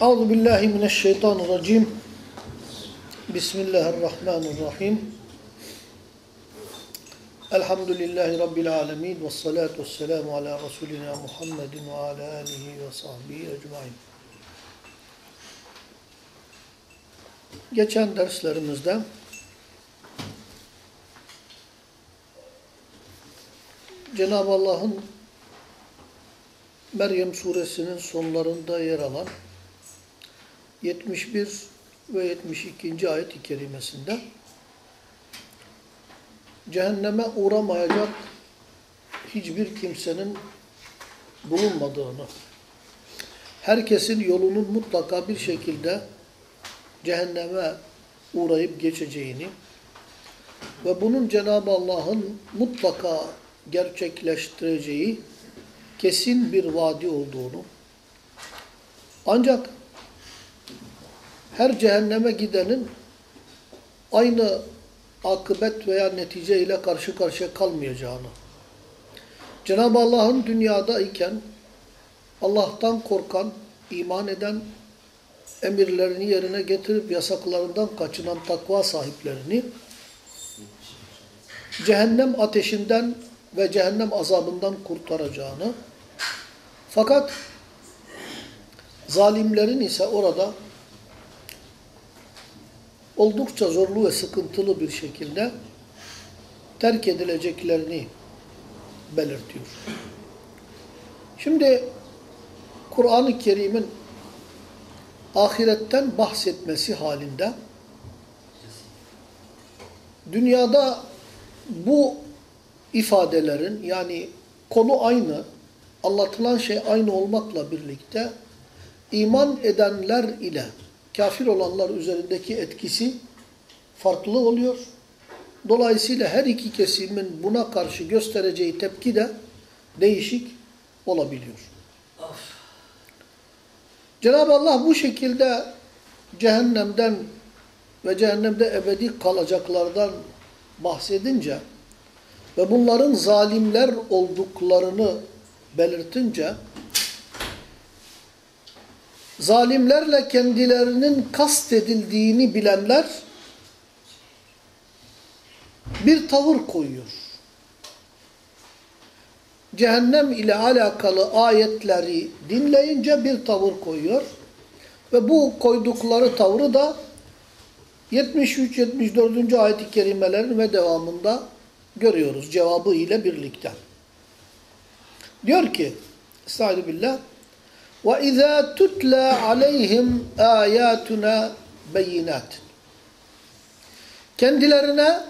Euzu billahi mineşşeytanirracim. Bismillahirrahmanirrahim. Elhamdülillahi Rabbil alemin. Ve salatu vesselamu ala Resulina Muhammedin ve ala alihi ve sahbihi ecmain. Geçen derslerimizde Cenab-ı Allah'ın Meryem suresinin sonlarında yer alan 71 ve 72. ayet-i kerimesinde cehenneme uğramayacak hiçbir kimsenin bulunmadığını, herkesin yolunun mutlaka bir şekilde cehenneme uğrayıp geçeceğini ve bunun Cenab-ı Allah'ın mutlaka gerçekleştireceği kesin bir vaadi olduğunu ancak her cehenneme gidenin aynı akıbet veya netice ile karşı karşıya kalmayacağını. Cenab-ı Allah'ın dünyada iken Allah'tan korkan, iman eden, emirlerini yerine getirip yasaklarından kaçınan takva sahiplerini cehennem ateşinden ve cehennem azabından kurtaracağını fakat zalimlerin ise orada oldukça zorlu ve sıkıntılı bir şekilde terk edileceklerini belirtiyor. Şimdi Kur'an-ı Kerim'in ahiretten bahsetmesi halinde dünyada bu ifadelerin yani konu aynı, anlatılan şey aynı olmakla birlikte iman edenler ile kafir olanlar üzerindeki etkisi farklı oluyor. Dolayısıyla her iki kesimin buna karşı göstereceği tepki de değişik olabiliyor. Cenab-ı Allah bu şekilde cehennemden ve cehennemde ebedi kalacaklardan bahsedince ve bunların zalimler olduklarını belirtince zalimlerle kendilerinin kastedildiğini bilenler bir tavır koyuyor. Cehennem ile alakalı ayetleri dinleyince bir tavır koyuyor. Ve bu koydukları tavrı da 73-74. ayet-i kerimelerin ve devamında görüyoruz cevabı ile birlikte. Diyor ki Estaizu billah وَاِذَا تُتْلَى عَلَيْهِمْ آيَاتُنَا بَيِّنَاتٍ Kendilerine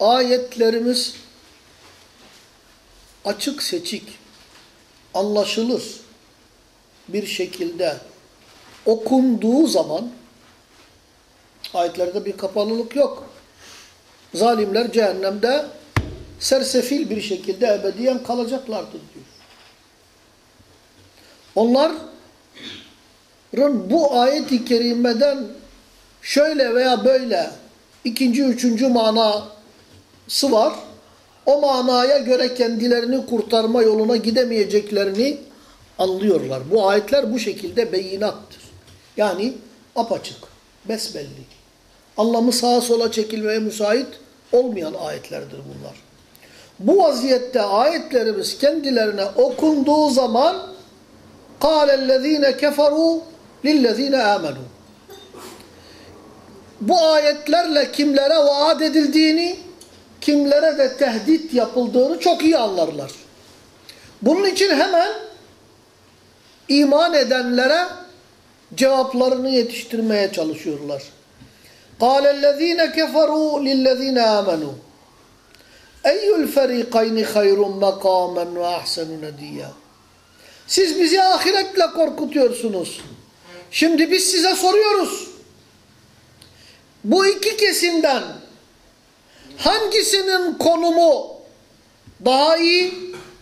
ayetlerimiz açık seçik, anlaşılır bir şekilde okunduğu zaman ayetlerde bir kapalılık yok. Zalimler cehennemde sersefil bir şekilde ebediyen kalacaklardır diyor. Onların bu ayet-i kerimeden şöyle veya böyle ikinci, üçüncü manası var. O manaya göre kendilerini kurtarma yoluna gidemeyeceklerini anlıyorlar. Bu ayetler bu şekilde beyinattır. Yani apaçık, besbelli. Anlamı sağa sola çekilmeye müsait olmayan ayetlerdir bunlar. Bu vaziyette ayetlerimiz kendilerine okunduğu zaman قَالَ الَّذ۪ينَ كَفَرُوا لِلَّذ۪ينَ آمَنُوا Bu ayetlerle kimlere vaat edildiğini, kimlere de tehdit yapıldığını çok iyi anlarlar. Bunun için hemen iman edenlere cevaplarını yetiştirmeye çalışıyorlar. قَالَ الَّذ۪ينَ كَفَرُوا لِلَّذ۪ينَ آمَنُوا اَيُّ الْفَر۪يقَيْنِ خَيْرٌ مَقَامًا وَاَحْسَنُ نَد۪يًّا siz bizi ahiretle korkutuyorsunuz. Şimdi biz size soruyoruz. Bu iki kesimden hangisinin konumu daha iyi,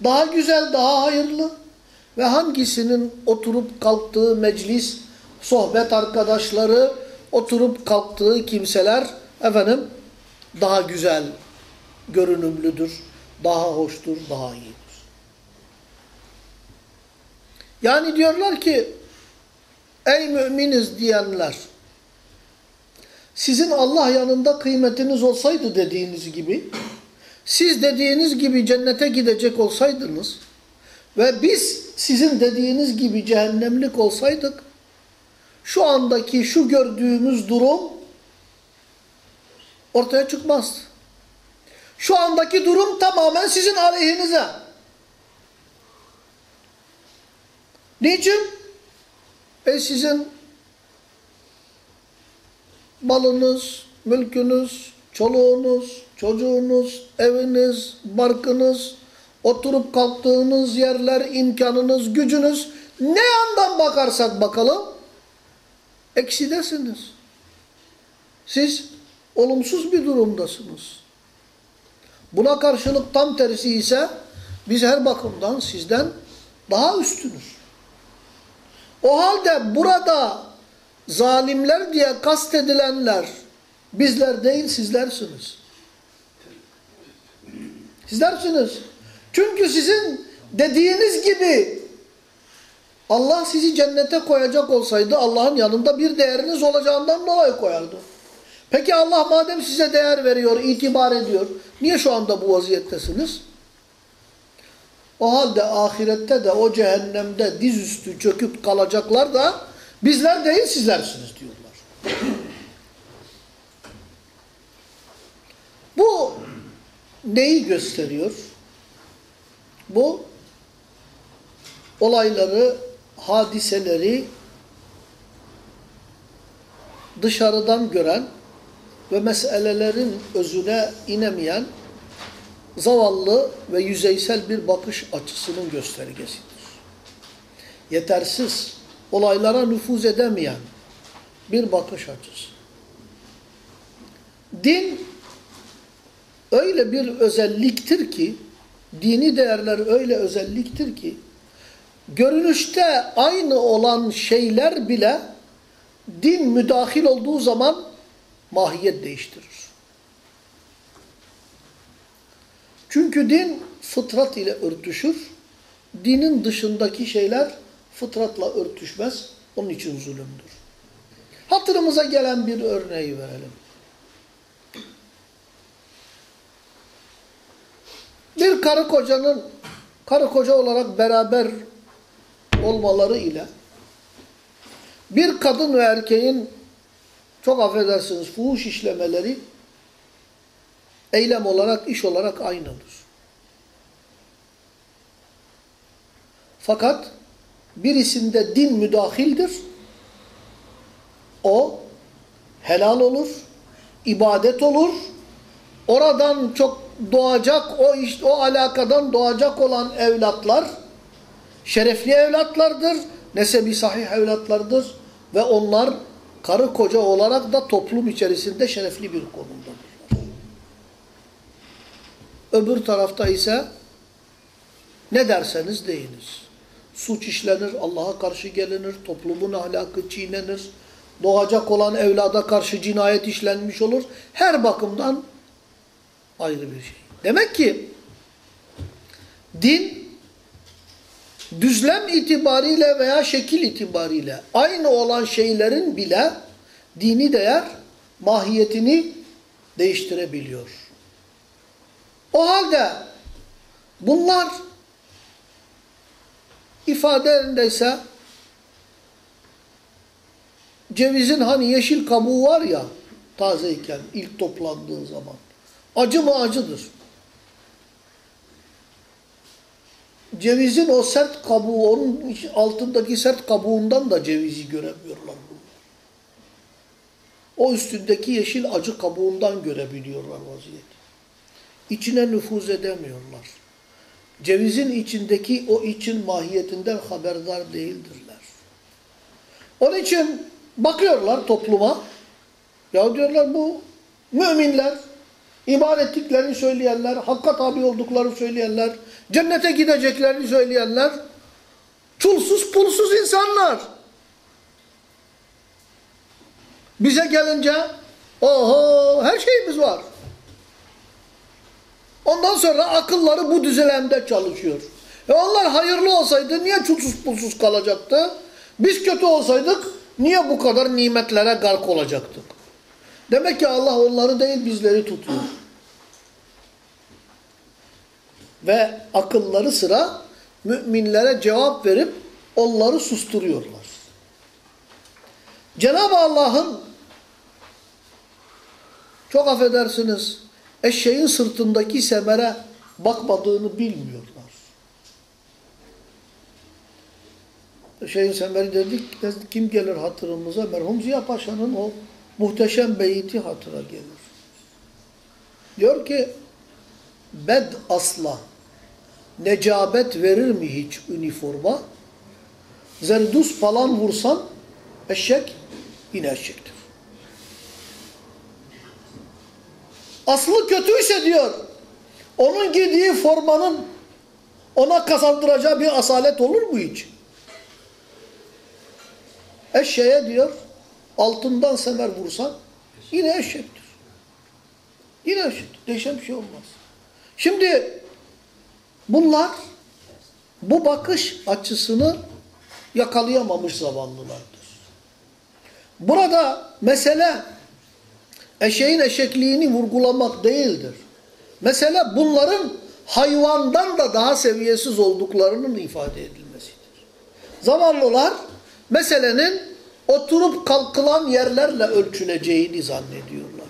daha güzel, daha hayırlı ve hangisinin oturup kalktığı meclis, sohbet arkadaşları, oturup kalktığı kimseler efendim daha güzel görünümlüdür, daha hoştur, daha iyidir. Yani diyorlar ki ey müminiz diyenler sizin Allah yanında kıymetiniz olsaydı dediğiniz gibi siz dediğiniz gibi cennete gidecek olsaydınız ve biz sizin dediğiniz gibi cehennemlik olsaydık şu andaki şu gördüğümüz durum ortaya çıkmaz. Şu andaki durum tamamen sizin aleyhinize. Niçin? E sizin malınız, mülkünüz, çoluğunuz, çocuğunuz, eviniz, barkınız, oturup kalktığınız yerler, imkanınız, gücünüz ne yandan bakarsak bakalım eksidesiniz. Siz olumsuz bir durumdasınız. Buna karşılık tam tersi ise biz her bakımdan sizden daha üstünüz. O halde burada zalimler diye kastedilenler bizler değil sizlersiniz. Sizlersiniz. Çünkü sizin dediğiniz gibi Allah sizi cennete koyacak olsaydı Allah'ın yanında bir değeriniz olacağından dolayı koyardı. Peki Allah madem size değer veriyor, itibar ediyor, niye şu anda bu vaziyettesiniz? O halde ahirette de o cehennemde dizüstü çöküp kalacaklar da bizler değil sizlersiniz diyorlar. Bu neyi gösteriyor? Bu olayları, hadiseleri dışarıdan gören ve meselelerin özüne inemeyen zavallı ve yüzeysel bir bakış açısının göstergesidir. Yetersiz, olaylara nüfuz edemeyen bir bakış açısı. Din öyle bir özelliktir ki, dini değerler öyle özelliktir ki, görünüşte aynı olan şeyler bile din müdahil olduğu zaman mahiyet değiştirir. Çünkü din fıtrat ile örtüşür. Dinin dışındaki şeyler fıtratla örtüşmez. Onun için zulümdür. Hatırımıza gelen bir örneği verelim. Bir karı kocanın karı koca olarak beraber olmaları ile bir kadın ve erkeğin çok affedersiniz fuhuş işlemeleri eylem olarak, iş olarak aynıdır. Fakat birisinde din müdahildir. O helal olur, ibadet olur. Oradan çok doğacak, o iş, o alakadan doğacak olan evlatlar şerefli evlatlardır, nesebi sahih evlatlardır ve onlar karı koca olarak da toplum içerisinde şerefli bir konumdadır. Öbür tarafta ise ne derseniz deyiniz. Suç işlenir, Allah'a karşı gelinir, toplumun ahlakı çiğnenir, doğacak olan evlada karşı cinayet işlenmiş olur. Her bakımdan ayrı bir şey. Demek ki din düzlem itibariyle veya şekil itibariyle aynı olan şeylerin bile dini değer mahiyetini değiştirebiliyor. O halde bunlar ifadelerindeyse cevizin hani yeşil kabuğu var ya tazeyken ilk toplandığı zaman acı mı acıdır. Cevizin o sert kabuğu, onun altındaki sert kabuğundan da cevizi göremiyorlar bunlar. O üstündeki yeşil acı kabuğundan görebiliyorlar vaziyeti. İçine nüfuz edemiyorlar. Cevizin içindeki o için mahiyetinden haberdar değildirler. Onun için bakıyorlar topluma. Ya diyorlar bu müminler, iman ettiklerini söyleyenler, hakka tabi olduklarını söyleyenler, cennete gideceklerini söyleyenler, çulsuz pulsuz insanlar. Bize gelince, oho her şeyimiz var. Ondan sonra akılları bu düzelemde çalışıyor. E onlar hayırlı olsaydı niye çulsuz pulsuz kalacaktı? Biz kötü olsaydık Niye bu kadar nimetlere gark olacaktık? Demek ki Allah onları değil bizleri tutuyor. Ve akılları sıra müminlere cevap verip onları susturuyorlar. Cenab-ı Allah'ın çok affedersiniz eşeğin sırtındaki semere bakmadığını bilmiyorlar. Eşeğin semeri dedik, kim gelir hatırımıza? Merhum Ziya Paşa'nın o muhteşem beyti hatıra gelir. Diyor ki, bed asla necabet verir mi hiç üniforma? Zerdus falan vursan eşek yine eşektir. Aslı kötüyse diyor, onun giydiği formanın ona kazandıracağı bir asalet olur mu hiç? Eşeğe diyor, altından semer vursan yine eşektir. Yine eşektir. Değişen bir şey olmaz. Şimdi bunlar bu bakış açısını yakalayamamış zavallılardır. Burada mesele eşeğin eşekliğini vurgulamak değildir. Mesele bunların hayvandan da daha seviyesiz olduklarının ifade edilmesidir. Zavallılar meselenin oturup kalkılan yerlerle ölçüleceğini zannediyorlar.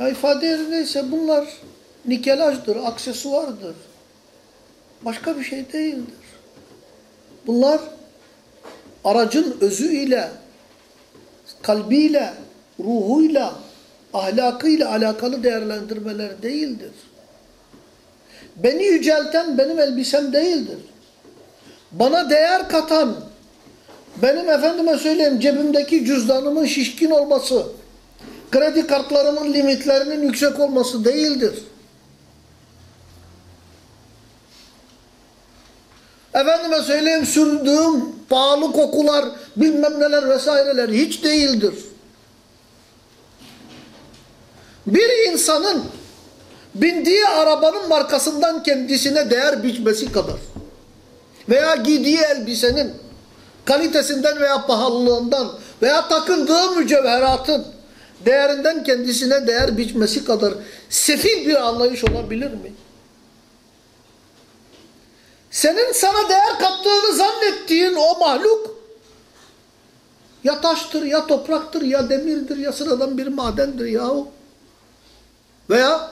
Ya ifade yerindeyse bunlar nikelajdır, aksesuardır. Başka bir şey değildir. Bunlar aracın özüyle, kalbiyle, ruhuyla, ahlakıyla alakalı değerlendirmeler değildir. Beni yücelten benim elbisem değildir. Bana değer katan, benim efendime söyleyeyim cebimdeki cüzdanımın şişkin olması, kredi kartlarımın limitlerinin yüksek olması değildir. Efendime söyleyeyim sürdüğüm pahalı kokular bilmem neler vesaireler hiç değildir. Bir insanın bindiği arabanın markasından kendisine değer biçmesi kadar veya giydiği elbisenin kalitesinden veya pahalılığından veya takındığı mücevheratın değerinden kendisine değer biçmesi kadar sefil bir anlayış olabilir mi? Senin sana değer kattığını zannettiğin o mahluk ya taştır, ya topraktır, ya demirdir, ya sıradan bir madendir yahu. Veya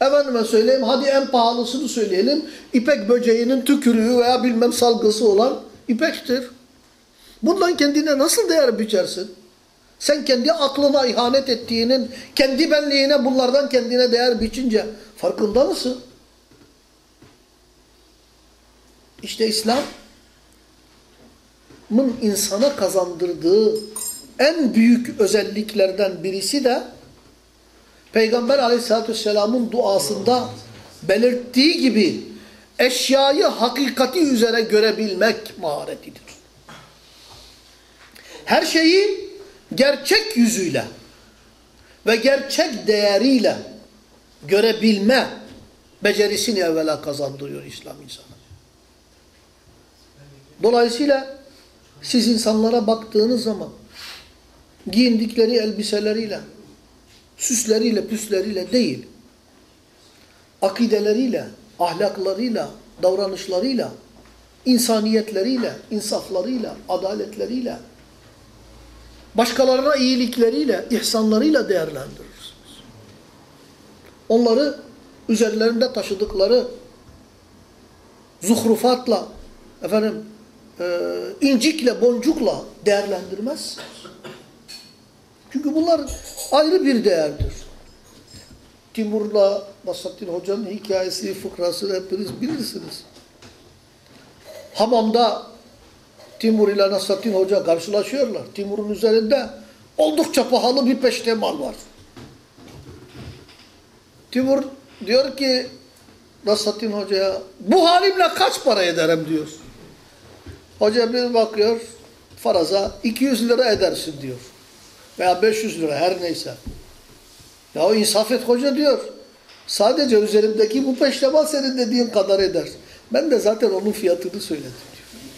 efendime söyleyeyim hadi en pahalısını söyleyelim. İpek böceğinin tükürüğü veya bilmem salgısı olan ipektir. Bundan kendine nasıl değer biçersin? Sen kendi aklına ihanet ettiğinin, kendi benliğine bunlardan kendine değer biçince farkında mısın? İşte İslam'ın insana kazandırdığı en büyük özelliklerden birisi de Peygamber aleyhissalatü vesselamın duasında belirttiği gibi eşyayı hakikati üzere görebilmek maharetidir. Her şeyi gerçek yüzüyle ve gerçek değeriyle görebilme becerisini evvela kazandırıyor İslam insana. Dolayısıyla siz insanlara baktığınız zaman giyindikleri elbiseleriyle, süsleriyle, püsleriyle değil, akideleriyle, ahlaklarıyla, davranışlarıyla, insaniyetleriyle, insaflarıyla, adaletleriyle, başkalarına iyilikleriyle, ihsanlarıyla değerlendirirsiniz. Onları üzerlerinde taşıdıkları zuhrufatla, efendim, e, incikle, boncukla değerlendirmezsiniz. Çünkü bunlar ayrı bir değerdir. Timur'la Basattin Hoca'nın hikayesi, fıkrasını hepiniz bilirsiniz. Hamamda Timur ile Nasrattin Hoca karşılaşıyorlar. Timur'un üzerinde oldukça pahalı bir peştemal var. Timur diyor ki Nasrattin Hoca'ya bu halimle kaç para ederim diyor. Hoca bir bakıyor faraza 200 lira edersin diyor. Veya 500 lira her neyse. Ya o insaf et hoca diyor. Sadece üzerimdeki bu peştemal senin dediğin kadar eder. Ben de zaten onun fiyatını söyledim diyor.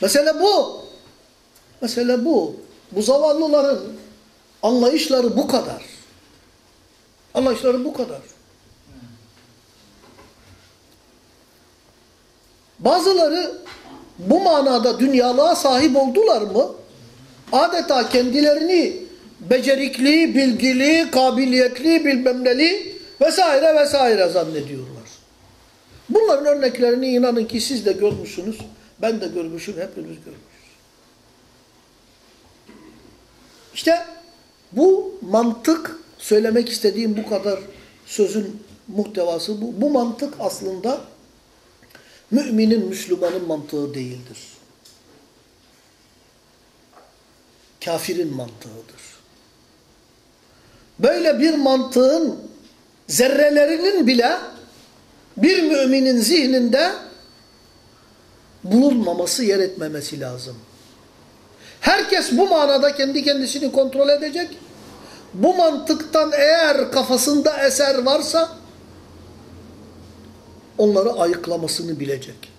Mesele bu. Mesele bu. Bu zavallıların anlayışları bu kadar. Anlayışları bu kadar. Bazıları bu manada dünyalığa sahip oldular mı? Adeta kendilerini becerikli, bilgili, kabiliyetli, bilmem neli vesaire vesaire zannediyorlar. Bunların örneklerini inanın ki siz de görmüşsünüz. Ben de görmüşüm, hepimiz görmüşüz. İşte bu mantık, söylemek istediğim bu kadar sözün muhtevası bu. Bu mantık aslında müminin, Müslümanın mantığı değildir. Kafirin mantığıdır. Böyle bir mantığın zerrelerinin bile bir müminin zihninde bulunmaması, yer etmemesi lazım. Herkes bu manada kendi kendisini kontrol edecek. Bu mantıktan eğer kafasında eser varsa onları ayıklamasını bilecek.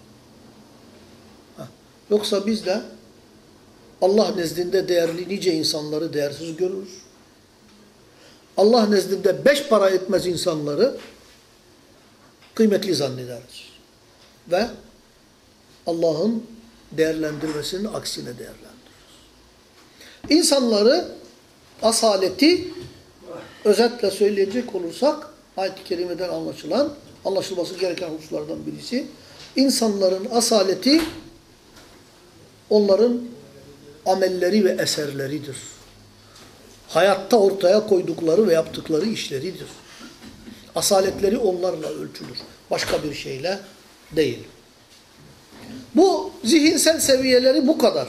Yoksa biz de Allah nezdinde değerli nice insanları değersiz görürüz. Allah nezdinde beş para etmez insanları kıymetli zannederiz. Ve Allah'ın değerlendirmesinin aksine değerlendiririz. İnsanları asaleti özetle söyleyecek olursak ayet-i kerimeden anlaşılan anlaşılması gereken hususlardan birisi insanların asaleti onların amelleri ve eserleridir. Hayatta ortaya koydukları ve yaptıkları işleridir. Asaletleri onlarla ölçülür. Başka bir şeyle değil. Bu zihinsel seviyeleri bu kadar.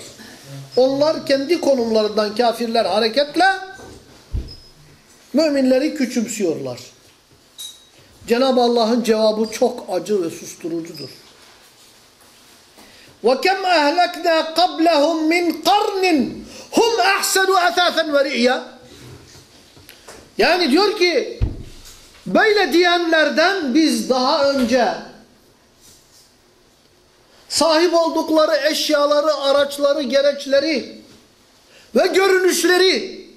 Onlar kendi konumlarından kafirler hareketle müminleri küçümsüyorlar. Cenab-ı Allah'ın cevabı çok acı ve susturucudur. وَكَمْ أَهْلَكْنَا قَبْلَهُمْ مِنْ قَرْنٍ هُمْ أَحْسَنُ أَثَاثًا وَرِئِيًا Yani diyor ki böyle diyenlerden biz daha önce sahip oldukları eşyaları, araçları, gereçleri ve görünüşleri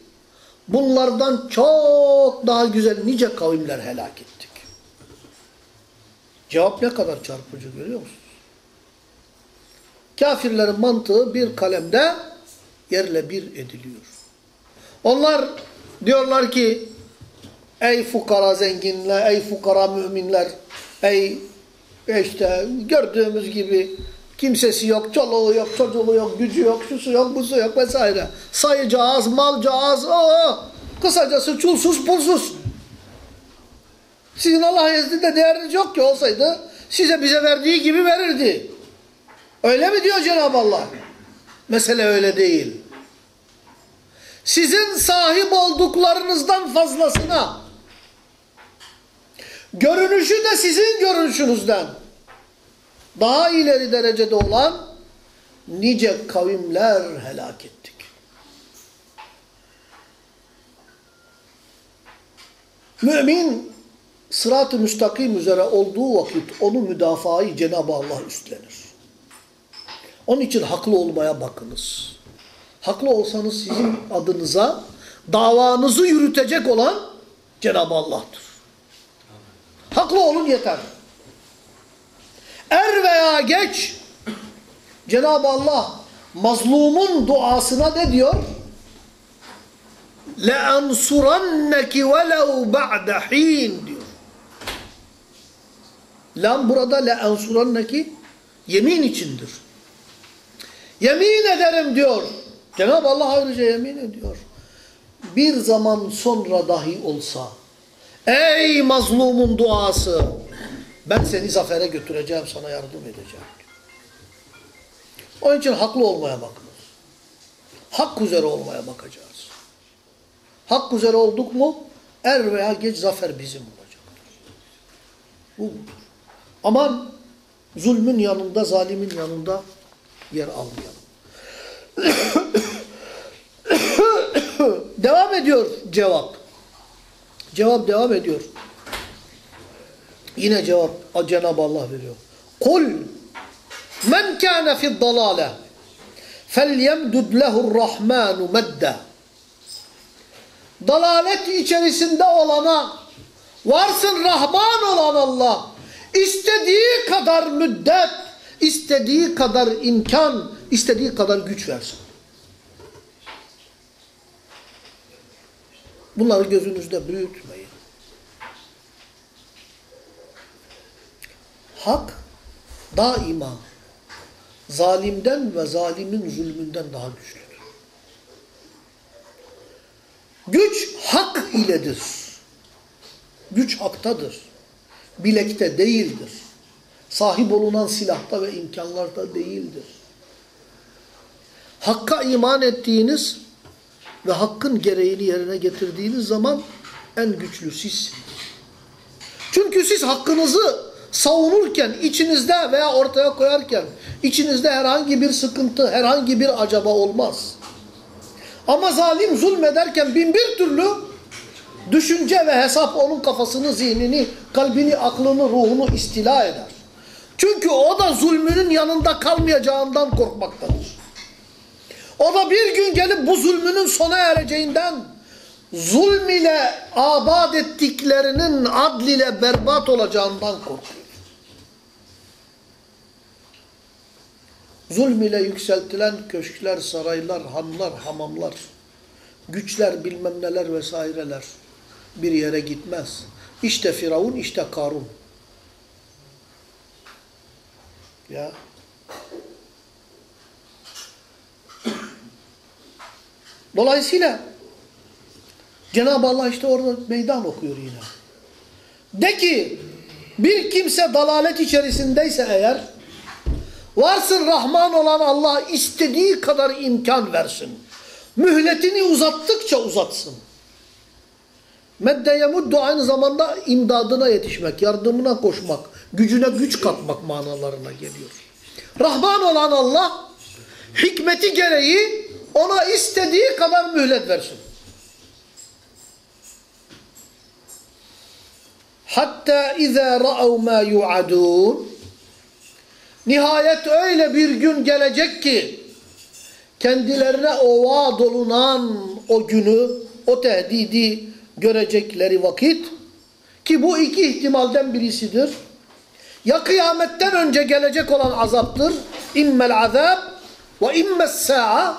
bunlardan çok daha güzel nice kavimler helak ettik. Cevap ne kadar çarpıcı görüyor musunuz? Kafirlerin mantığı bir kalemde yerle bir ediliyor. Onlar diyorlar ki ey fukara zenginler, ey fukara müminler, ey işte gördüğümüz gibi kimsesi yok, çoluğu yok, çocuğu yok, gücü yok, şusu yok, busu yok vesaire. Sayıcağız, malcağız, o kısacası çulsuz, pulsuz. Sizin Allah nezdinde değeriniz yok ki olsaydı size bize verdiği gibi verirdi. Öyle mi diyor Cenab-ı Allah? Mesele öyle değil. Sizin sahip olduklarınızdan fazlasına görünüşü de sizin görünüşünüzden daha ileri derecede olan nice kavimler helak ettik. Mümin sırat-ı müstakim üzere olduğu vakit onu müdafayı Cenab-ı Allah üstlenir. Onun için haklı olmaya bakınız. Haklı olsanız sizin adınıza davanızı yürütecek olan Cenab-ı Allah'tır. Haklı olun yeter. Er veya geç Cenab-ı Allah mazlumun duasına ne diyor? لَاَنْصُرَنَّكِ وَلَوْ بَعْدَ حِينَ diyor. Lam burada لَاَنْصُرَنَّكِ yemin içindir. Yemin ederim diyor. Cenab-ı Allah ayrıca yemin ediyor. Bir zaman sonra dahi olsa ey mazlumun duası ben seni zafere götüreceğim sana yardım edeceğim. Onun için haklı olmaya bakınız. Hak üzere olmaya bakacağız. Hak üzere olduk mu er veya geç zafer bizim olacaktır. Bu. Aman zulmün yanında, zalimin yanında yer almayalım. devam ediyor cevap. Cevap devam ediyor. Yine cevap Cenab-ı Allah veriyor. Kul men kâne fid dalâle felyemdud lehurrahmanu medde dalalet içerisinde olana varsın Rahman olan Allah istediği kadar müddet istediği kadar imkan, istediği kadar güç versin. Bunları gözünüzde büyütmeyin. Hak daima zalimden ve zalimin zulmünden daha güçlüdür. Güç hak iledir. Güç haktadır. Bilekte değildir. Sahip olunan silahta ve imkanlarda değildir. Hakka iman ettiğiniz ve hakkın gereğini yerine getirdiğiniz zaman en güçlü sizsiniz. Çünkü siz hakkınızı savunurken, içinizde veya ortaya koyarken içinizde herhangi bir sıkıntı, herhangi bir acaba olmaz. Ama zalim zulmederken bin bir türlü düşünce ve hesap onun kafasını, zihnini, kalbini, aklını, ruhunu istila eder. Çünkü o da zulmünün yanında kalmayacağından korkmaktadır. O da bir gün gelip bu zulmünün sona ereceğinden, zulm ile abad ettiklerinin adl ile berbat olacağından korkuyor. Zulm ile yükseltilen köşkler, saraylar, hanlar, hamamlar, güçler, bilmem neler vesaireler bir yere gitmez. İşte Firavun, işte Karun. Ya. Dolayısıyla Cenab-ı Allah işte orada meydan okuyor yine. De ki bir kimse dalalet içerisindeyse eğer varsın Rahman olan Allah istediği kadar imkan versin. Mühletini uzattıkça uzatsın. Medde yemuddu aynı zamanda imdadına yetişmek, yardımına koşmak, gücüne güç katmak manalarına geliyor. Rahman olan Allah hikmeti gereği ona istediği kadar mühlet versin. Hatta izâ ra'av mâ yu'adûn Nihayet öyle bir gün gelecek ki kendilerine o vaad olunan o günü, o tehdidi görecekleri vakit ki bu iki ihtimalden birisidir. Ya kıyametten önce gelecek olan azaptır. İmmel azab ve immes sa'a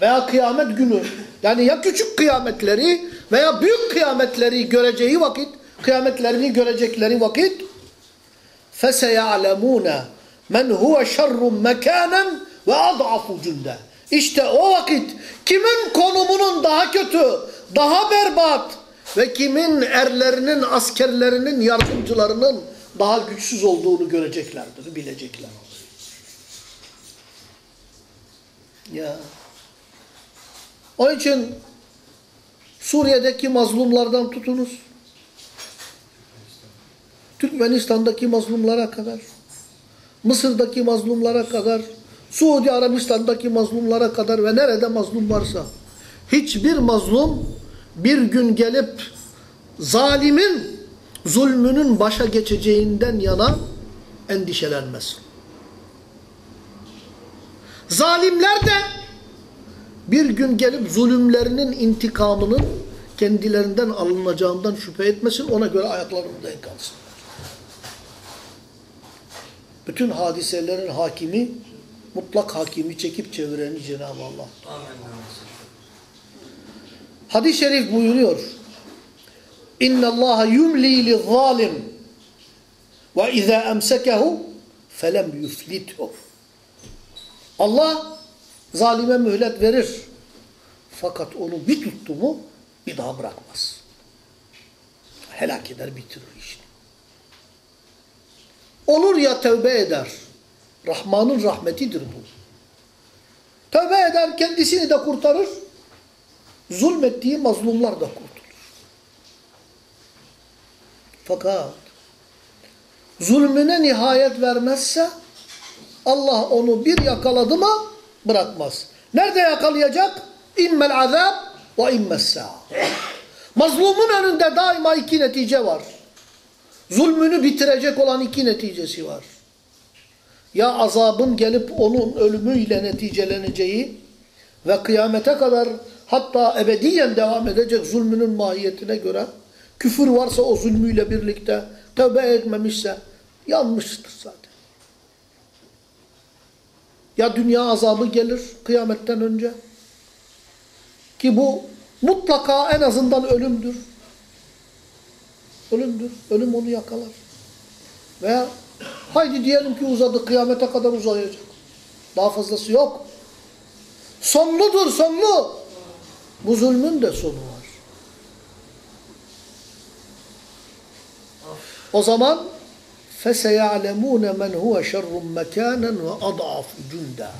veya kıyamet günü. Yani ya küçük kıyametleri veya büyük kıyametleri göreceği vakit, kıyametlerini görecekleri vakit فَسَيَعْلَمُونَ men huve şerrun mekanen ve ad'afu cünde. İşte o vakit kimin konumunun daha kötü, daha berbat ve kimin erlerinin, askerlerinin, yardımcılarının daha güçsüz olduğunu göreceklerdir, bilecekler. Ya. Onun için Suriye'deki mazlumlardan tutunuz. Türkmenistan'daki mazlumlara kadar. Mısır'daki mazlumlara kadar, Suudi Arabistan'daki mazlumlara kadar ve nerede mazlum varsa hiçbir mazlum bir gün gelip zalimin zulmünün başa geçeceğinden yana endişelenmez. Zalimler de bir gün gelip zulümlerinin intikamının kendilerinden alınacağından şüphe etmesin, ona göre ayaklarını denk alsın. Bütün hadiselerin hakimi, mutlak hakimi çekip çevireni Cenab-ı Allah. Hadis-i şerif buyuruyor. İnna Allah yumli lizalim ve iza emsekehu. Allah zalime mühlet verir. Fakat onu bir tuttu mu bir daha bırakmaz. Helak eder bitirir işte. Olur ya tövbe eder. Rahman'ın rahmetidir bu. Tövbe eder, kendisini de kurtarır. Zulmettiği mazlumlar da kurtulur. Fakat zulmüne nihayet vermezse Allah onu bir yakaladı mı bırakmaz. Nerede yakalayacak? İmmel azab ve immel Mazlumun önünde daima iki netice var zulmünü bitirecek olan iki neticesi var. ya azabın gelip onun ölümüyle neticeleneceği ve kıyamete kadar hatta ebediyen devam edecek zulmünün mahiyetine göre küfür varsa o zulmüyle birlikte tövbe etmemişse yanmıştır zaten. Ya dünya azabı gelir kıyametten önce ki bu mutlaka en azından ölümdür. Ölümdür. Ölüm onu yakalar. Veya haydi diyelim ki uzadı kıyamete kadar uzayacak. Daha fazlası yok. Sonludur sonlu. Bu zulmün de sonu var. O zaman فَسَيَعْلَمُونَ مَنْ هُوَ شَرٌ مَكَانًا وَأَضْعَفُ جُنْدًا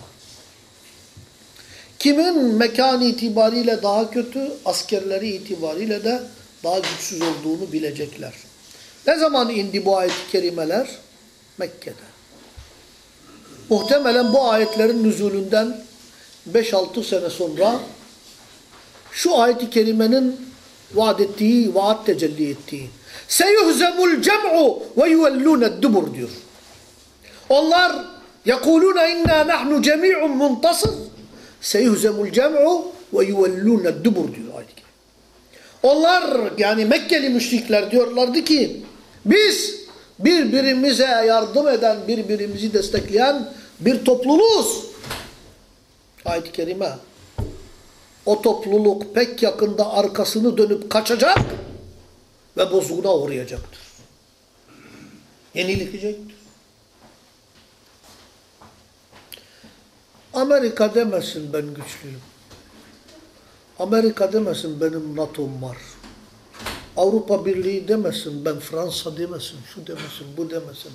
Kimin mekan itibariyle daha kötü, askerleri itibariyle de daha güçsüz olduğunu bilecekler. Ne zaman indi bu ayet-i kerimeler? Mekke'de. Muhtemelen bu ayetlerin nüzulünden 5-6 sene sonra şu ayet-i kerimenin vaat ettiği, vaat tecelli ettiği seyuhzemul cem'u ve yuvellûned dubur diyor. Onlar yekulûne inna nahnu cemi'un muntasır seyuhzemul cem'u ve yuvellûned dubur diyor kerime. Onlar yani Mekkeli müşrikler diyorlardı ki biz birbirimize yardım eden, birbirimizi destekleyen bir topluluğuz. Ayet-i kerime. O topluluk pek yakında arkasını dönüp kaçacak ve bozguna uğrayacaktır. Yenilikecektir. Amerika demesin ben güçlüyüm. Amerika demesin benim NATO'm var. Avrupa Birliği demesin, ben Fransa demesin, şu demesin, bu demesin.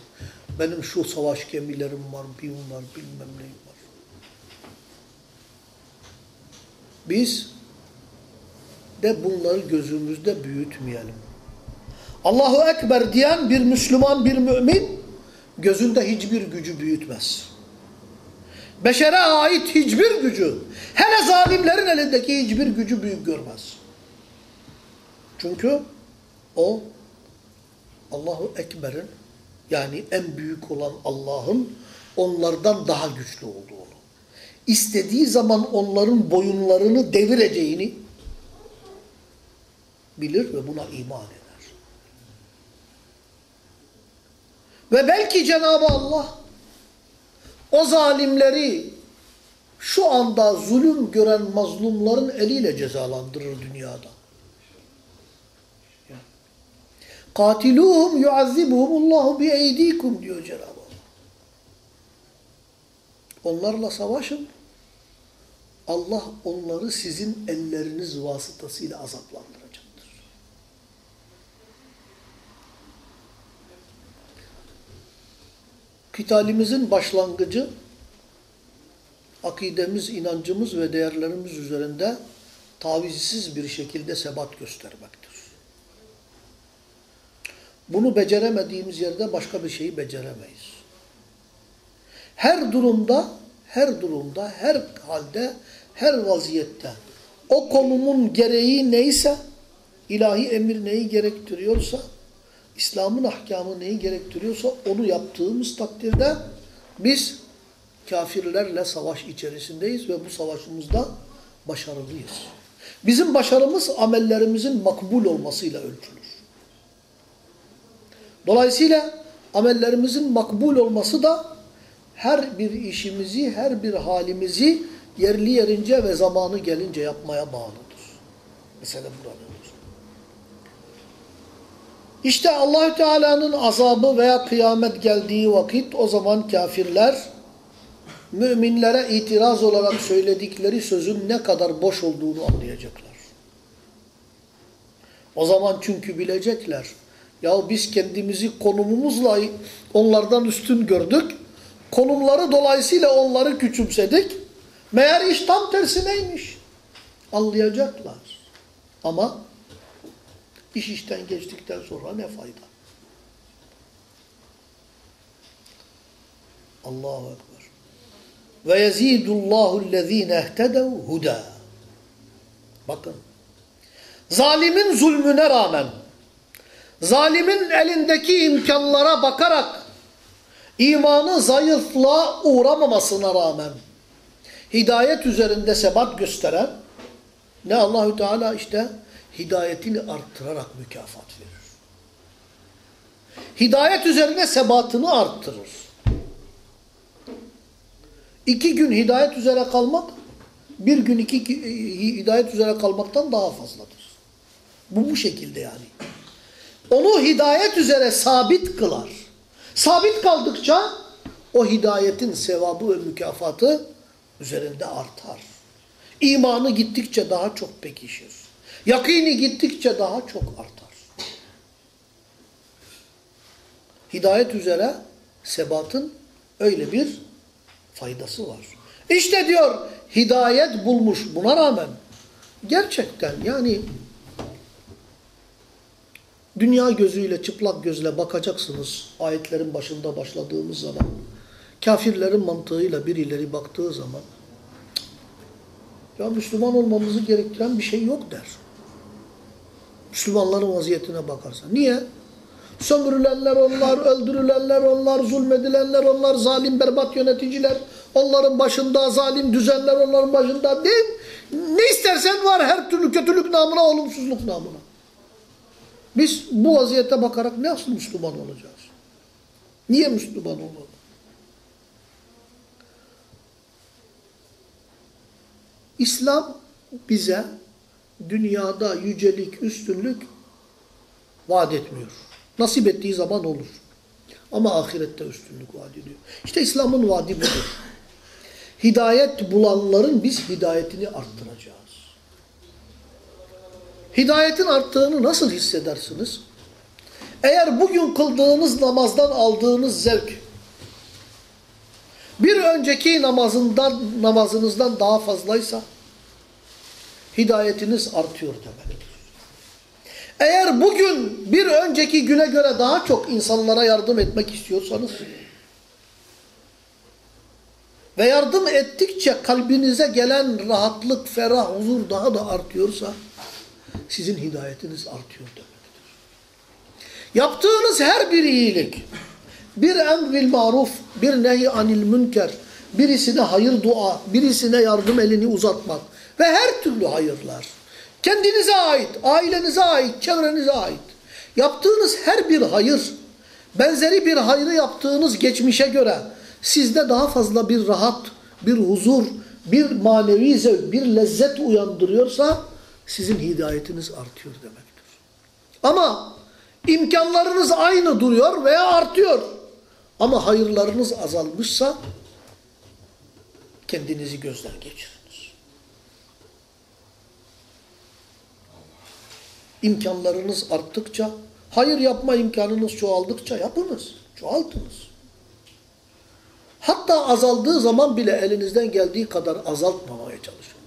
Benim şu savaş gemilerim var, BİM var, bilmem neyim var. Biz de bunları gözümüzde büyütmeyelim. Allahu Ekber diyen bir Müslüman, bir mümin gözünde hiçbir gücü büyütmez. Beşere ait hiçbir gücü, hele zalimlerin elindeki hiçbir gücü büyük görmez. Çünkü o Allahu Ekber'in yani en büyük olan Allah'ın onlardan daha güçlü olduğunu, istediği zaman onların boyunlarını devireceğini bilir ve buna iman eder. Ve belki Cenab-ı Allah o zalimleri şu anda zulüm gören mazlumların eliyle cezalandırır dünyada. Katiluhum yuazzibuhumullahu bi eydikum diyor Cenab-ı Allah. Onlarla savaşın. Allah onları sizin elleriniz vasıtasıyla azaplandıracaktır. Kitalimizin başlangıcı akidemiz, inancımız ve değerlerimiz üzerinde tavizsiz bir şekilde sebat göstermektir. Bunu beceremediğimiz yerde başka bir şeyi beceremeyiz. Her durumda, her durumda, her halde, her vaziyette o konumun gereği neyse, ilahi emir neyi gerektiriyorsa, İslam'ın ahkamı neyi gerektiriyorsa onu yaptığımız takdirde biz kafirlerle savaş içerisindeyiz ve bu savaşımızda başarılıyız. Bizim başarımız amellerimizin makbul olmasıyla ölçülür. Dolayısıyla amellerimizin makbul olması da her bir işimizi, her bir halimizi yerli yerince ve zamanı gelince yapmaya bağlıdır. Mesele buradadır. İşte Allahü Teala'nın azabı veya kıyamet geldiği vakit o zaman kafirler müminlere itiraz olarak söyledikleri sözün ne kadar boş olduğunu anlayacaklar. O zaman çünkü bilecekler. Ya biz kendimizi konumumuzla onlardan üstün gördük. Konumları dolayısıyla onları küçümsedik. Meğer iş tam tersineymiş. Anlayacaklar. Ama iş işten geçtikten sonra ne fayda? Allahu Ekber. Ve yezidullahu allazine ehtedev huda. Bakın. Zalimin zulmüne rağmen, zalimin elindeki imkanlara bakarak, imanı zayıflığa uğramamasına rağmen hidayet üzerinde sebat gösteren ne Allahü Teala işte hidayetini arttırarak mükafat verir. Hidayet üzerine sebatını arttırır. İki gün hidayet üzere kalmak, bir gün iki hidayet üzere kalmaktan daha fazladır. Bu bu şekilde yani. Onu hidayet üzere sabit kılar. Sabit kaldıkça o hidayetin sevabı ve mükafatı üzerinde artar. İmanı gittikçe daha çok pekişir. Yakini gittikçe daha çok artar. Hidayet üzere sebatın öyle bir faydası var. İşte diyor hidayet bulmuş buna rağmen gerçekten yani dünya gözüyle çıplak gözle bakacaksınız ayetlerin başında başladığımız zaman. Kafirlerin mantığıyla birileri baktığı zaman ya Müslüman olmamızı gerektiren bir şey yok der. Müslümanların vaziyetine bakarsa. Niye? Sömürülenler onlar, öldürülenler onlar, zulmedilenler onlar, zalim berbat yöneticiler onların başında, zalim düzenler onların başında. Ne, ne istersen var her türlü kötülük namına, olumsuzluk namına. Biz bu vaziyete bakarak nasıl Müslüman olacağız? Niye Müslüman olalım? İslam bize dünyada yücelik, üstünlük vaat etmiyor. Nasip ettiği zaman olur. Ama ahirette üstünlük vaat ediyor. İşte İslam'ın vaadi budur. Hidayet bulanların biz hidayetini arttıracağız. Hidayetin arttığını nasıl hissedersiniz? Eğer bugün kıldığınız namazdan aldığınız zevk bir önceki namazından namazınızdan daha fazlaysa hidayetiniz artıyor demektir. Eğer bugün bir önceki güne göre daha çok insanlara yardım etmek istiyorsanız ve yardım ettikçe kalbinize gelen rahatlık, ferah, huzur daha da artıyorsa sizin hidayetiniz artıyor demektir. Yaptığınız her bir iyilik, bir emril maruf, bir nehi anil münker, birisine hayır dua, birisine yardım elini uzatmak ve her türlü hayırlar. Kendinize ait, ailenize ait, çevrenize ait. Yaptığınız her bir hayır, benzeri bir hayrı yaptığınız geçmişe göre sizde daha fazla bir rahat, bir huzur, bir manevi zevk, bir lezzet uyandırıyorsa sizin hidayetiniz artıyor demektir. Ama imkanlarınız aynı duruyor veya artıyor. Ama hayırlarınız azalmışsa kendinizi gözden geçiriniz. İmkanlarınız arttıkça, hayır yapma imkanınız çoğaldıkça yapınız, çoğaltınız. Hatta azaldığı zaman bile elinizden geldiği kadar azaltmamaya çalışınız.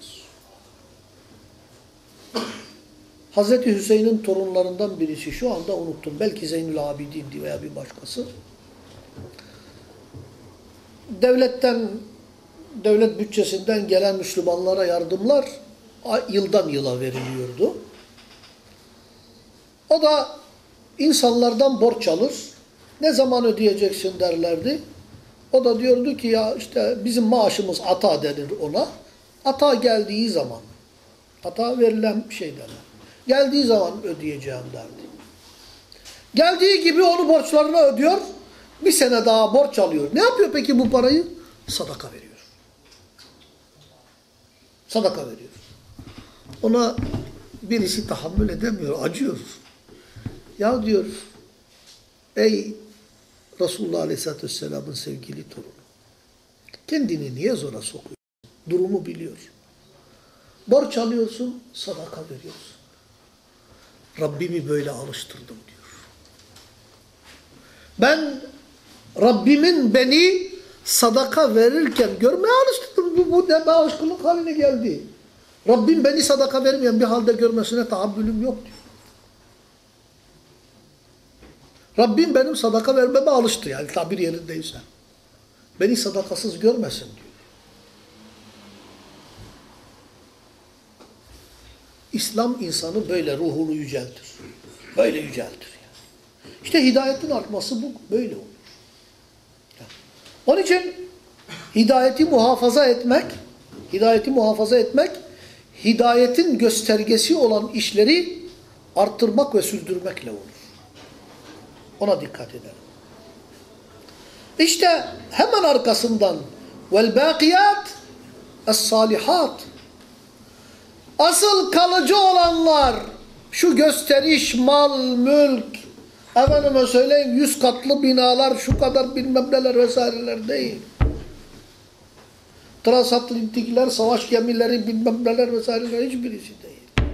Hazreti Hüseyin'in torunlarından birisi şu anda unuttum. Belki Zeynül Abidin'di veya bir başkası. Devletten, devlet bütçesinden gelen Müslümanlara yardımlar yıldan yıla veriliyordu. O da insanlardan borç alır. Ne zaman ödeyeceksin derlerdi. O da diyordu ki ya işte bizim maaşımız ata denir ona. Ata geldiği zaman. Ata verilen şey derler. Geldiği zaman ödeyeceğim derdi. Geldiği gibi onu borçlarını ödüyor. Bir sene daha borç alıyor. Ne yapıyor peki bu parayı? Sadaka veriyor. Sadaka veriyor. Ona birisi tahammül edemiyor, acıyor. Ya diyor, ey Resulullah Aleyhisselatü Vesselam'ın sevgili torunu, kendini niye zora sokuyorsun? Durumu biliyor. Borç alıyorsun, sadaka veriyorsun. Rabbimi böyle alıştırdım diyor. Ben Rabbimin beni sadaka verirken görmeye alıştırdım. Bu, bu deme haline geldi. Rabbim beni sadaka vermeyen bir halde görmesine tahammülüm yok diyor. Rabbim benim sadaka vermeme alıştı yani tabir yerindeyse. Beni sadakasız görmesin diyor. İslam insanı böyle ruhunu yüceltir. Böyle yüceltir. Yani. İşte hidayetin artması bu böyle olur. Onun için hidayeti muhafaza etmek, hidayeti muhafaza etmek, hidayetin göstergesi olan işleri arttırmak ve sürdürmekle olur. Ona dikkat edelim. İşte hemen arkasından vel bakiyat es-salihat asıl kalıcı olanlar şu gösteriş, mal, mülk, efendime söyleyeyim yüz katlı binalar, şu kadar bilmem neler vesaireler değil. Transatlantikler, savaş gemileri, bilmem neler vesaireler hiçbirisi değil.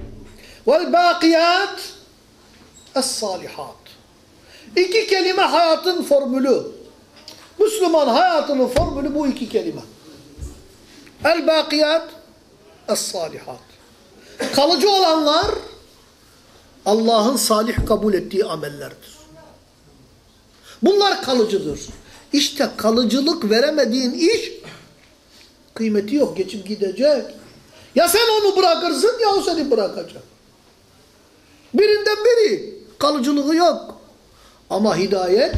Vel bakiyat es-salihat. İki kelime hayatın formülü. Müslüman hayatının formülü bu iki kelime. El-bakiyat es-salihat. Kalıcı olanlar Allah'ın salih kabul ettiği amellerdir. Bunlar kalıcıdır. İşte kalıcılık veremediğin iş kıymeti yok. Geçip gidecek. Ya sen onu bırakırsın ya o seni bırakacak. Birinden biri. Kalıcılığı yok. Ama hidayet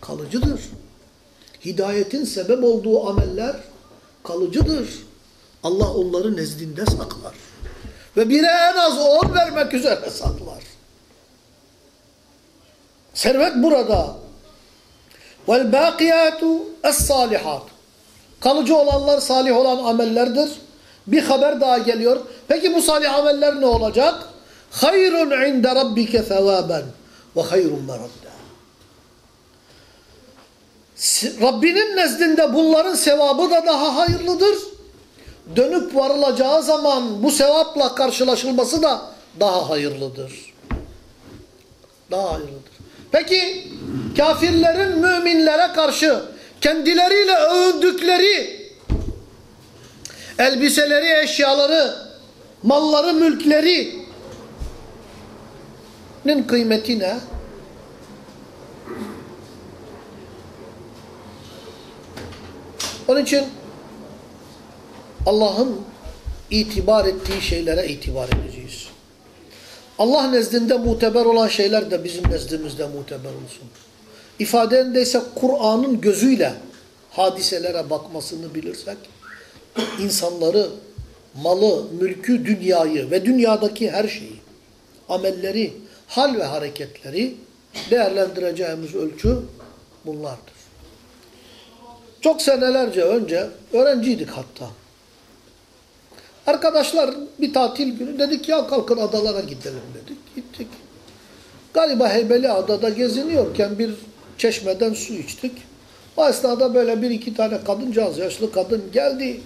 kalıcıdır. Hidayetin sebep olduğu ameller kalıcıdır. Allah onları nezdinde saklar. Ve bire en az on vermek üzere saklar. Servet burada. Vel bakiyatu es-salihat. Kalıcı olanlar salih olan amellerdir. Bir haber daha geliyor. Peki bu salih ameller ne olacak? Hayrun inde rabbike sevaben ve hayrun meradda. Rabbinin nezdinde bunların sevabı da daha hayırlıdır. Dönüp varılacağı zaman bu sevapla karşılaşılması da daha hayırlıdır. Daha hayırlıdır. Peki kafirlerin müminlere karşı kendileriyle övündükleri elbiseleri, eşyaları, malları, mülkleri nin kıymeti ne? Onun için Allah'ın itibar ettiği şeylere itibar edeceğiz. Allah nezdinde muteber olan şeyler de bizim nezdimizde muteber olsun. İfadeinde ise Kur'an'ın gözüyle hadiselere bakmasını bilirsek, insanları, malı, mülkü, dünyayı ve dünyadaki her şeyi, amelleri, hal ve hareketleri değerlendireceğimiz ölçü bunlardır. Çok senelerce önce öğrenciydik hatta. Arkadaşlar bir tatil günü dedik ya kalkın adalara gidelim dedik. Gittik. Galiba Heybeli Adada geziniyorken bir çeşmeden su içtik. O esnada böyle bir iki tane kadıncağız, yaşlı kadın geldi.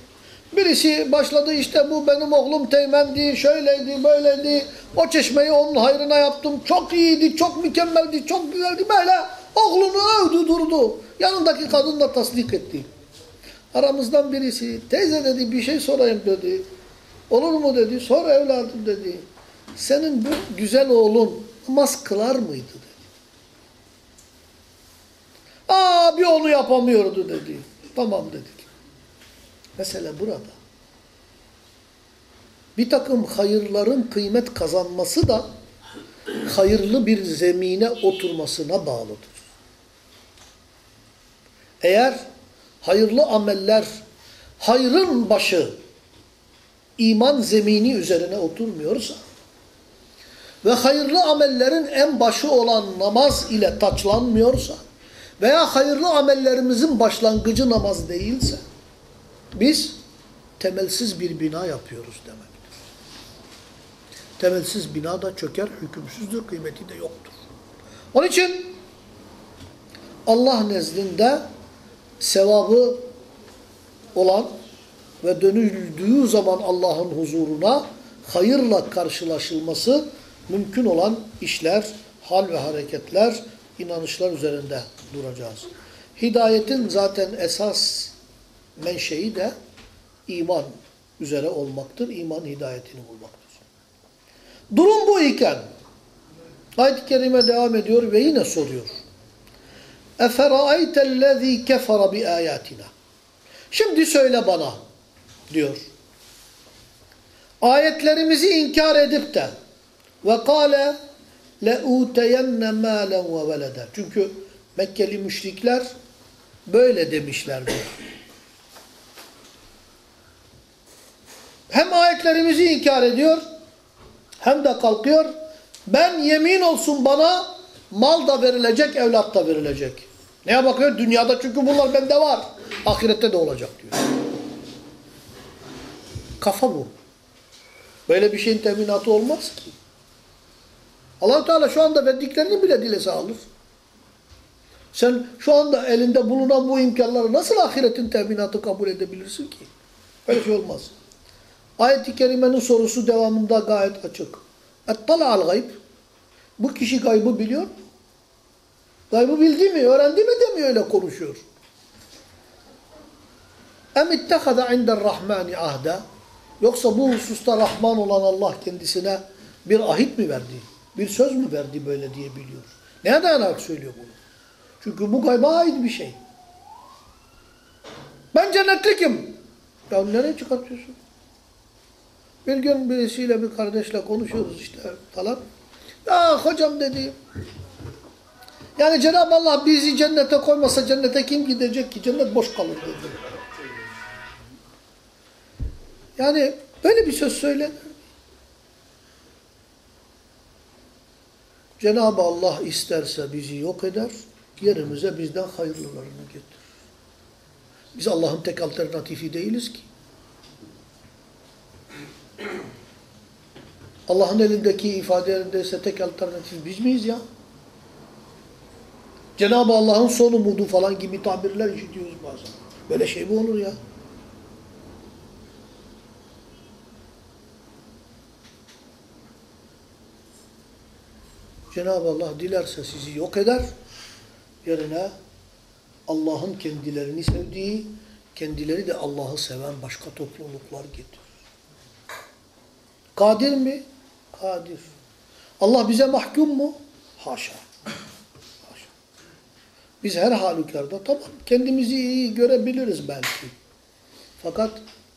Birisi başladı işte bu benim oğlum Teğmen'di, şöyleydi, böyleydi. O çeşmeyi onun hayrına yaptım. Çok iyiydi, çok mükemmeldi, çok güzeldi. Böyle oğlunu övdü durdu. Yanındaki kadın da tasdik etti. Aramızdan birisi teyze dedi bir şey sorayım dedi. Olur mu dedi. Sor evladım dedi. Senin bu güzel oğlun namaz kılar mıydı dedi. Aa bir onu yapamıyordu dedi. Tamam dedik. Mesele burada. Bir takım hayırların kıymet kazanması da hayırlı bir zemine oturmasına bağlıdır. Eğer hayırlı ameller hayrın başı iman zemini üzerine oturmuyorsa ve hayırlı amellerin en başı olan namaz ile taçlanmıyorsa veya hayırlı amellerimizin başlangıcı namaz değilse biz temelsiz bir bina yapıyoruz demektir. Temelsiz bina da çöker, hükümsüzdür, kıymeti de yoktur. Onun için Allah nezdinde sevabı olan ve dönüldüğü zaman Allah'ın huzuruna hayırla karşılaşılması mümkün olan işler, hal ve hareketler, inanışlar üzerinde duracağız. Hidayetin zaten esas menşei de iman üzere olmaktır. İman hidayetini bulmaktır. Durum bu iken ayet-i kerime devam ediyor ve yine soruyor. اَفَرَأَيْتَ الَّذ۪ي كَفَرَ بِآيَاتِنَا Şimdi söyle bana diyor. Ayetlerimizi inkar edip de ve kâle le'ûteyenne mâlen ve velede. Çünkü Mekkeli müşrikler böyle demişlerdir. Hem ayetlerimizi inkar ediyor hem de kalkıyor ben yemin olsun bana mal da verilecek, evlat da verilecek. Neye bakıyor? Dünyada çünkü bunlar bende var. Ahirette de olacak diyor. Kafa bu. Böyle bir şeyin teminatı olmaz ki. allah Teala şu anda verdiklerini bile dilese alır. Sen şu anda elinde bulunan bu imkanları nasıl ahiretin teminatı kabul edebilirsin ki? Öyle şey olmaz. Ayet-i Kerime'nin sorusu devamında gayet açık. Ettala'al gayb. Bu kişi gaybı biliyor mu? Gaybı bildi mi, öğrendi mi demiyor öyle konuşuyor. Em ittehada indel rahmani ahda. Yoksa bu hususta Rahman olan Allah kendisine bir ahit mi verdi? Bir söz mü verdi böyle diye biliyor. Neye dayanarak söylüyor bunu? Çünkü bu gayba ait bir şey. Ben cennetlikim. Ya nereye çıkartıyorsun? Bir gün birisiyle bir kardeşle konuşuyoruz işte falan. Ya hocam dedi. Yani Cenab-ı Allah bizi cennete koymasa cennete kim gidecek ki? Cennet boş kalır dedi. Yani böyle bir söz söylenir. Cenab-ı Allah isterse bizi yok eder, yerimize bizden hayırlılarını getirir. Biz Allah'ın tek alternatifi değiliz ki. Allah'ın elindeki ifadelerinde ise tek alternatif biz miyiz ya? Cenab-ı Allah'ın son umudu falan gibi tabirler işitiyoruz bazen. Böyle şey mi olur ya? Cenab-ı Allah dilerse sizi yok eder. Yerine Allah'ın kendilerini sevdiği, kendileri de Allah'ı seven başka topluluklar getirir. Kadir mi? Kadir. Allah bize mahkum mu? Haşa. Haşa. Biz her halükarda tamam kendimizi iyi görebiliriz belki. Fakat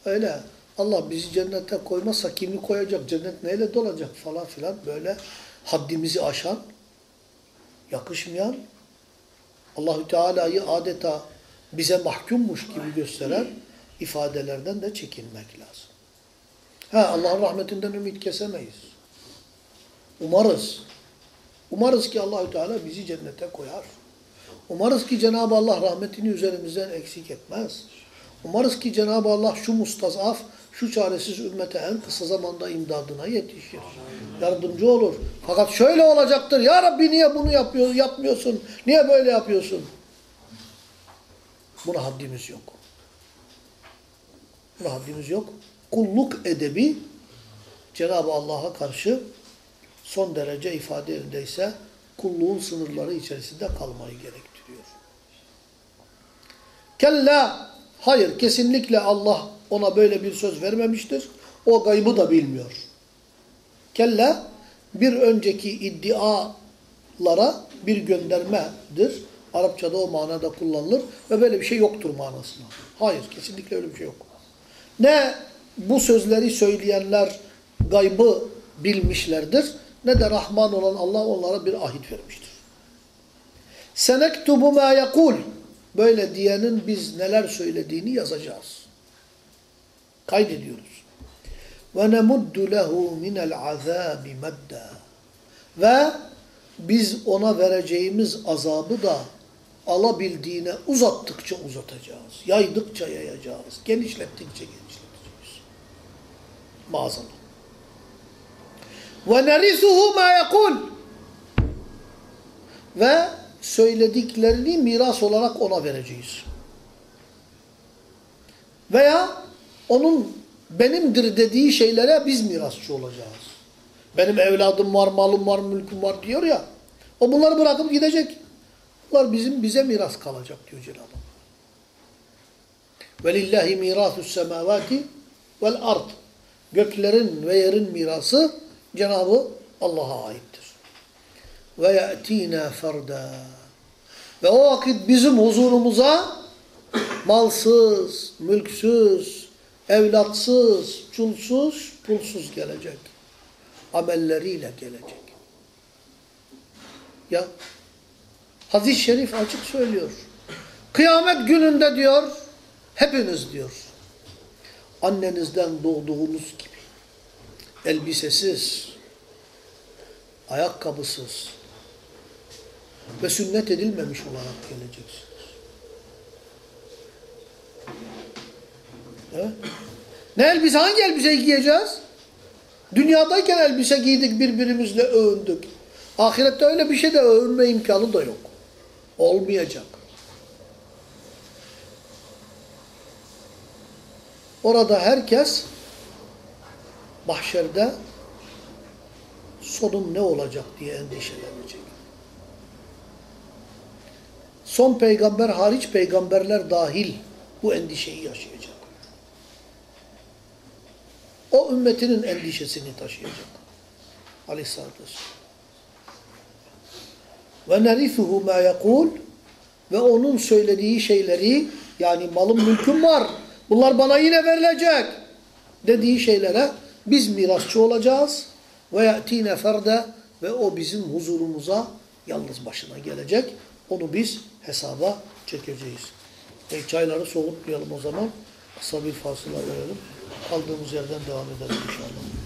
öyle Allah bizi cennete koymazsa kimi koyacak, cennet neyle dolacak falan filan böyle haddimizi aşan, yakışmayan, Allahü Teala'yı adeta bize mahkummuş gibi gösteren ifadelerden de çekinmek lazım. Ha Allah'ın rahmetinden ümit kesemeyiz. Umarız. Umarız ki Allahü Teala bizi cennete koyar. Umarız ki Cenab-ı Allah rahmetini üzerimizden eksik etmez. Umarız ki Cenab-ı Allah şu mustazaf, şu çaresiz ümmete en kısa zamanda imdadına yetişir. Yardımcı olur. Fakat şöyle olacaktır. Ya Rabbi niye bunu yapıyor, yapmıyorsun? Niye böyle yapıyorsun? Buna haddimiz yok. Buna haddimiz yok. Kulluk edebi Cenab-ı Allah'a karşı son derece ifade yerindeyse kulluğun sınırları içerisinde kalmayı gerektiriyor. Kella hayır kesinlikle Allah ona böyle bir söz vermemiştir. O gaybı da bilmiyor. Kella bir önceki iddialara bir göndermedir. Arapçada o manada kullanılır ve böyle bir şey yoktur manasına. Hayır kesinlikle öyle bir şey yok. Ne bu sözleri söyleyenler gaybı bilmişlerdir ne de Rahman olan Allah onlara bir ahit vermiştir. Senektubu ma yakul böyle diyenin biz neler söylediğini yazacağız. Kaydediyoruz. Ve nemuddu lehu minel azabi medda. Ve biz ona vereceğimiz azabı da alabildiğine uzattıkça uzatacağız. Yaydıkça yayacağız. Genişlettikçe genişleteceğiz Maazallah. Ve nerisuhu ma yakul. Ve söylediklerini miras olarak ona vereceğiz. Veya onun benimdir dediği şeylere biz mirasçı olacağız. Benim evladım var, malım var, mülküm var diyor ya. O bunları bırakıp gidecek. Bunlar bizim bize miras kalacak diyor Cenab-ı Allah. وَلِلَّهِ مِيرَاثُ السَّمَاوَاتِ وَالْاَرْضِ Göklerin ve yerin mirası Cenab-ı Allah'a aittir. Ve ye'tina ferda. Ve o vakit bizim huzurumuza malsız, mülksüz, evlatsız, çulsuz, pulsuz gelecek. Amelleriyle gelecek. Ya hadis-i şerif açık söylüyor. Kıyamet gününde diyor, hepiniz diyor, annenizden doğduğunuz gibi elbisesiz, ayakkabısız ve sünnet edilmemiş olarak geleceksiniz. Ne elbise? Hangi elbiseyi giyeceğiz? Dünyadayken elbise giydik birbirimizle övündük. Ahirette öyle bir şey de övünme imkanı da yok. Olmayacak. Orada herkes mahşerde sonum ne olacak diye endişelenecek. Son peygamber hariç peygamberler dahil bu endişeyi yaşayacak. O ümmetinin endişesini taşıyacak. Aleyhisselatü Vesselam. Ve nerithuhu ma yekul ve onun söylediği şeyleri yani malım mülküm var. Bunlar bana yine verilecek. Dediği şeylere biz mirasçı olacağız. Ve ya'tine ferde ve o bizim huzurumuza yalnız başına gelecek. Onu biz hesaba çekeceğiz. E, çayları soğutmayalım o zaman. Kısa bir fasıla verelim. Kaldığımız yerden devam edelim inşallah.